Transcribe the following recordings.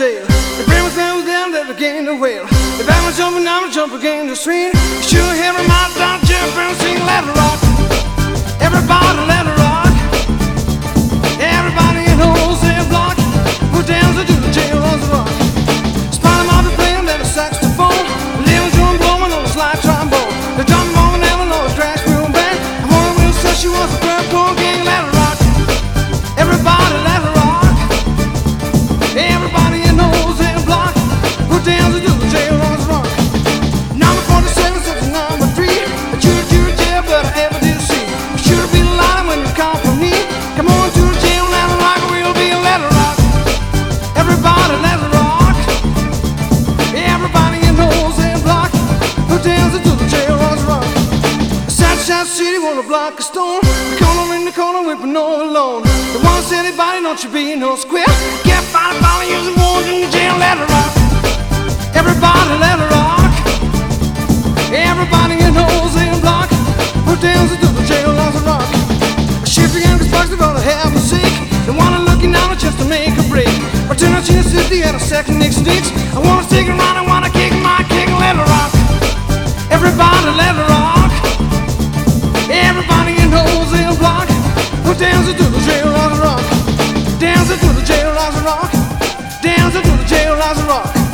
whale. If I was down, they began to wail. The band was jumping, I would jump again the stream. Sure, every mile down, jump and sing, let it rock. Everybody, let it rock. Everybody in wholesale block, put down to do the jail on the rock. Spot him out to playing that saxophone. Little drum blowing on the slide trombone. The drum mama never know it's crash real bad. And one will say she was a purple gang, let it rock. Everybody, let it rock. Everybody Sunshine City wanna block a stone. The corner in the corner whipping all alone. The one said anybody, don't you be no square. Get by the ball, use the wounds in the jail, let it rock. Everybody, let it rock. Everybody in the wholesale block, put down to the jail on the rock. Shift the youngest bucks, they're gonna have a sick. They wanna looking down just to make a break. But turn out China City at a second Nixon Dix. I wanna down to the jail the rock. dancing to the jail the rock. Dance to the rock.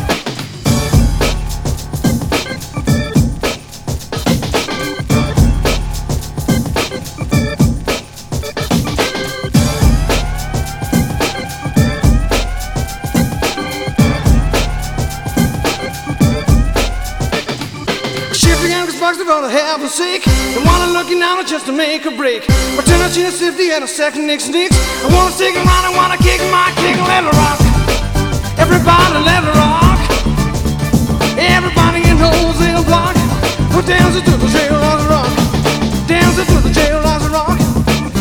The youngest bucks they're gonna have a sick. They wanna look you down just to make a break. Turn out Gina Sifty and a second Nixon Dix. I wanna stick around, I wanna kick my kick and let it rock. Everybody let it rock. Everybody in the wholesale block. Put dance to the jail the rock. Dance to the jail the rock.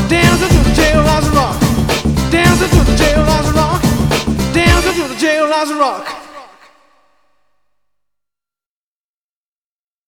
Dance to the jail the rock. Dance to the jail the rock. Dance to the jail the rock.